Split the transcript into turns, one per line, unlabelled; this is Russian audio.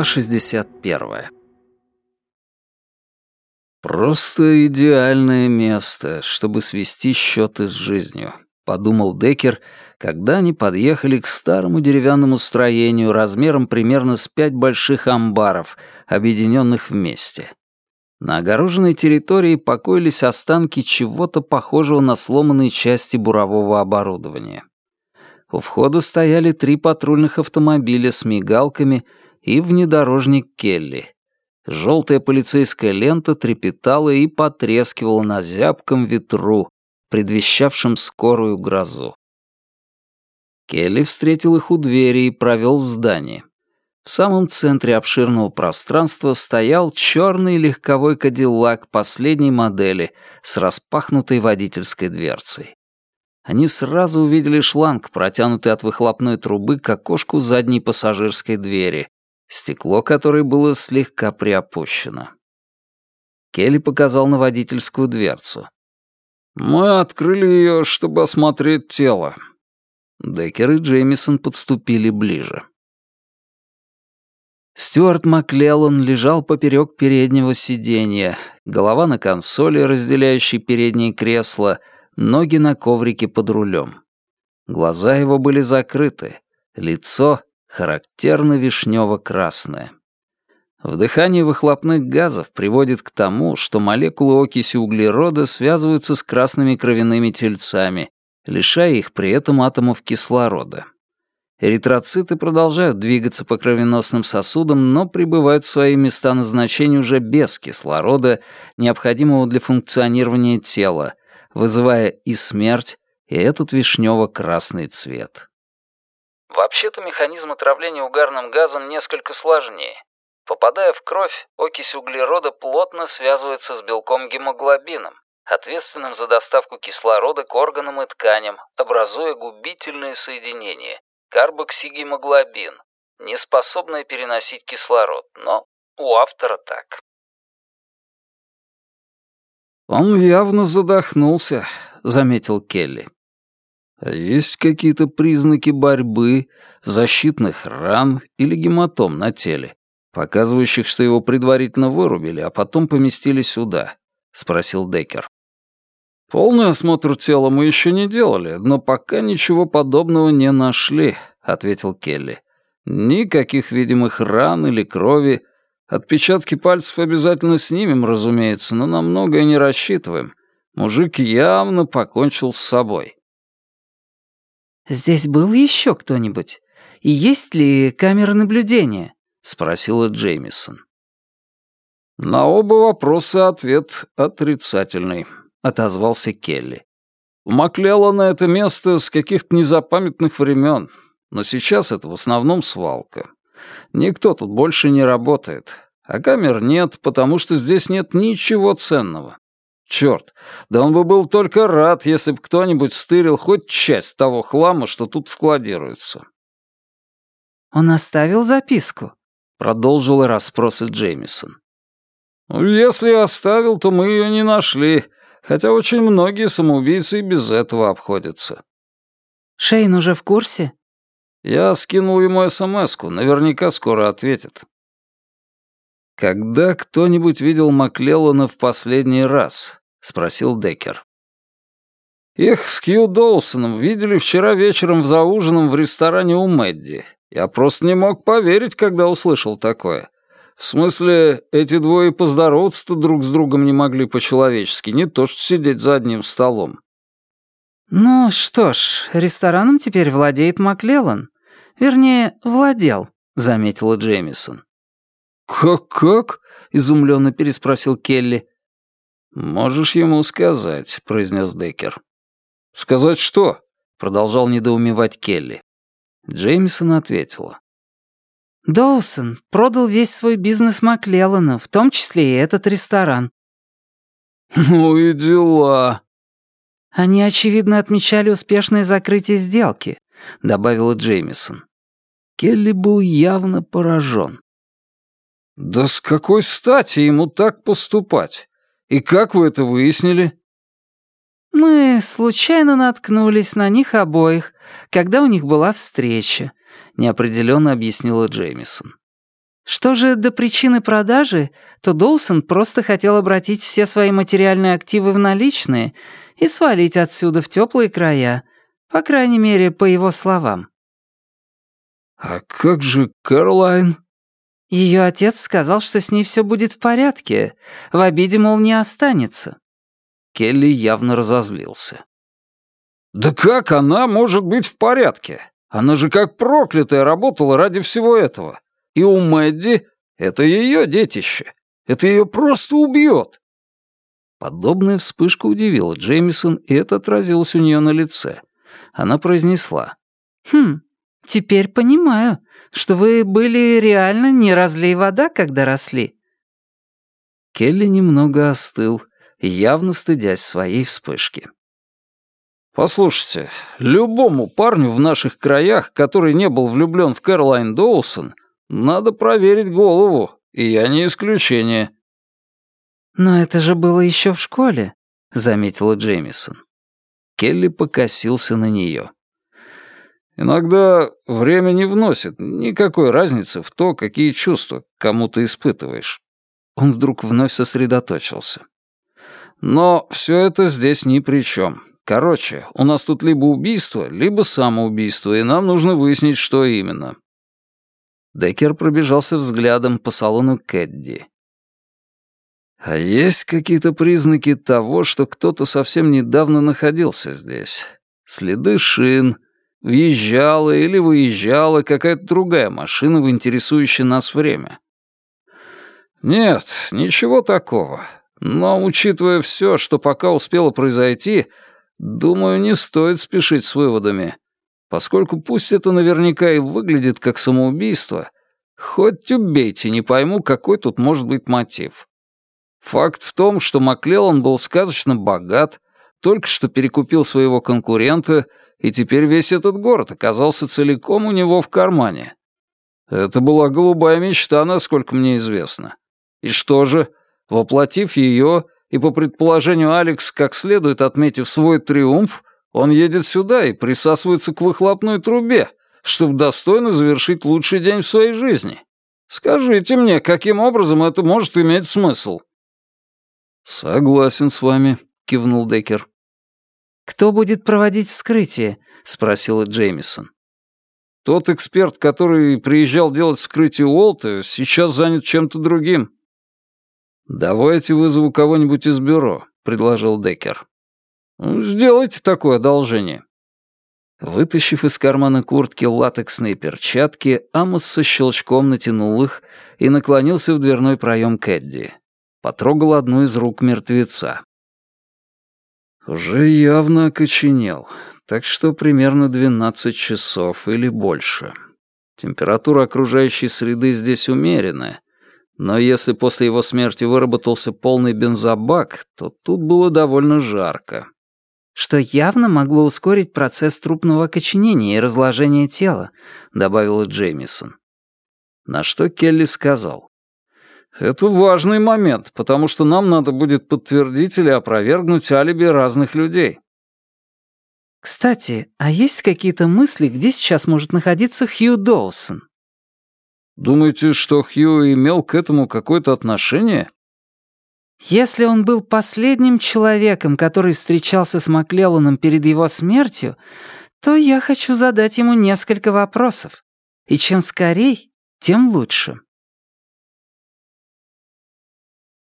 Глава 61. «Просто идеальное место, чтобы свести счеты с жизнью», — подумал Деккер, когда они подъехали к старому деревянному строению размером примерно с пять больших амбаров, объединенных вместе. На огороженной территории покоились останки чего-то похожего на сломанные части бурового оборудования. У входа стояли три патрульных автомобиля с мигалками — и внедорожник Келли. Желтая полицейская лента трепетала и потрескивала на зябком ветру, предвещавшем скорую грозу. Келли встретил их у двери и провел в здание. В самом центре обширного пространства стоял черный легковой кадиллак последней модели с распахнутой водительской дверцей. Они сразу увидели шланг, протянутый от выхлопной трубы к окошку задней пассажирской двери, стекло которой было слегка приопущено. Келли показал на водительскую дверцу. «Мы открыли ее, чтобы осмотреть тело». Деккер и Джеймисон подступили ближе. Стюарт Маклеллан лежал поперек переднего сиденья, голова на консоли, разделяющей передние кресла, ноги на коврике под рулем. Глаза его были закрыты, лицо характерно вишнево-красное. Вдыхание выхлопных газов приводит к тому, что молекулы окиси углерода связываются с красными кровяными тельцами, лишая их при этом атомов кислорода. Эритроциты продолжают двигаться по кровеносным сосудам, но прибывают в свои места назначения уже без кислорода, необходимого для функционирования тела, вызывая и смерть, и этот вишнево-красный цвет. Вообще-то механизм отравления угарным газом несколько сложнее. Попадая в кровь, окись углерода плотно связывается с белком гемоглобином, ответственным за доставку кислорода к органам и тканям, образуя губительное соединение – карбоксигемоглобин, не способное переносить кислород, но у автора так. «Он явно задохнулся», — заметил Келли. Есть какие-то признаки борьбы, защитных ран или гематом на теле, показывающих, что его предварительно вырубили, а потом поместили сюда?» — спросил Деккер. «Полный осмотр тела мы еще не делали, но пока ничего подобного не нашли», — ответил Келли. «Никаких видимых ран или крови. Отпечатки пальцев обязательно снимем, разумеется, но на многое не рассчитываем. Мужик явно покончил с собой».
«Здесь был еще кто-нибудь? И есть ли камеры наблюдения?» — спросила Джеймисон.
«На оба вопроса ответ отрицательный», — отозвался Келли. «У Маклеллана это место с каких-то незапамятных времен, но сейчас это в основном свалка. Никто тут больше не работает, а камер нет, потому что здесь нет ничего ценного. Черт, да он бы был только рад, если бы кто-нибудь стырил хоть часть того хлама, что тут складируется.
«Он оставил записку?»
— продолжила расспросы Джеймисон. «Если оставил, то мы ее не нашли, хотя очень многие самоубийцы и без этого обходятся».
«Шейн уже в курсе?»
«Я скинул ему СМС-ку, наверняка скоро ответит». «Когда кто-нибудь видел Маклеллана в последний раз?» — спросил Деккер. «Их с Кью Доусоном видели вчера вечером за ужином в ресторане у Мэдди. Я просто не мог поверить, когда услышал такое. В смысле, эти двое поздороваться-то друг с другом не могли по-человечески, не то что сидеть за одним столом».
«Ну что ж, рестораном теперь владеет Маклеллан. Вернее, владел», — заметила Джеймисон.
«Как-как?» — изумленно переспросил Келли. «Можешь ему сказать», — произнес Деккер. «Сказать что?» — продолжал недоумевать Келли. Джеймисон ответила.
«Доусон продал весь свой бизнес Маклеллана, в том числе и этот ресторан».
«Ну и дела».
«Они, очевидно, отмечали успешное закрытие сделки», — добавила Джеймисон.
Келли был явно поражен. «Да с какой стати ему так поступать? «И как вы это выяснили?»
«Мы случайно наткнулись на них обоих, когда у них была встреча», — неопределенно объяснила Джеймисон. Что же до причины продажи, то Доусон просто хотел обратить все свои материальные активы в наличные и свалить отсюда в теплые края, по крайней мере, по его словам.
«А как же Кэролайн?»
Ее отец сказал, что с ней все будет в порядке, в обиде, мол, не останется.
Келли явно разозлился. «Да как она может быть в порядке? Она же как проклятая работала ради всего этого. И у Мэдди это ее детище. Это ее просто убьет. Подобная вспышка удивила Джеймисон, и это отразилось у нее на лице. Она произнесла.
«Хм, теперь понимаю, что вы были реально не разлей вода, когда росли».
Келли немного остыл, явно стыдясь своей вспышки. «Послушайте, любому парню в наших краях, который не был влюблен в Кэролайн Доусон, надо проверить голову, и я не исключение».
«Но это же было еще в школе», — заметила Джеймисон.
Келли покосился на нее. «Иногда время не вносит никакой разницы в то, какие чувства кому ты испытываешь». Он вдруг вновь сосредоточился. «Но все это здесь ни при чем. Короче, у нас тут либо убийство, либо самоубийство, и нам нужно выяснить, что именно». Деккер пробежался взглядом по салону Кэдди. А есть какие-то признаки того, что кто-то совсем недавно находился здесь? Следы шин, въезжала или выезжала какая-то другая машина в интересующее нас время? Нет, ничего такого. Но, учитывая все, что пока успело произойти, думаю, не стоит спешить с выводами. Поскольку пусть это наверняка и выглядит как самоубийство, хоть убейте, не пойму, какой тут может быть мотив. Факт в том, что Маклеллан был сказочно богат, только что перекупил своего конкурента, и теперь весь этот город оказался целиком у него в кармане. Это была голубая мечта, насколько мне известно. И что же, воплотив ее, и по предположению Алекс, как следует отметив свой триумф, он едет сюда и присасывается к выхлопной трубе, чтобы достойно завершить лучший день в своей жизни. Скажите мне, каким образом это может иметь смысл?» «Согласен с вами», — кивнул Деккер.
«Кто будет проводить вскрытие?» — спросила Джеймисон.
«Тот эксперт, который приезжал делать вскрытие Уолта, сейчас занят чем-то другим». «Давайте вызову кого-нибудь из бюро», — предложил Деккер. «Ну, «Сделайте такое одолжение». Вытащив из кармана куртки латексные перчатки, Амос со щелчком натянул их и наклонился в дверной проем Кэдди потрогал одну из рук мертвеца. Уже явно окоченел, так что примерно 12 часов или больше. Температура окружающей среды здесь умеренная, но если после его смерти выработался полный бензобак, то тут было довольно жарко.
«Что явно могло ускорить процесс трупного окоченения и разложения тела», — добавила Джеймисон.
На что Келли сказал. Это важный момент, потому что нам надо будет подтвердить или опровергнуть алиби разных людей.
Кстати, а есть какие-то мысли, где сейчас может находиться Хью Доусон?
Думаете, что Хью имел к этому какое-то отношение?
Если он был последним человеком, который встречался с Маклелланом перед его смертью, то я хочу задать ему несколько вопросов. И чем скорей, тем лучше.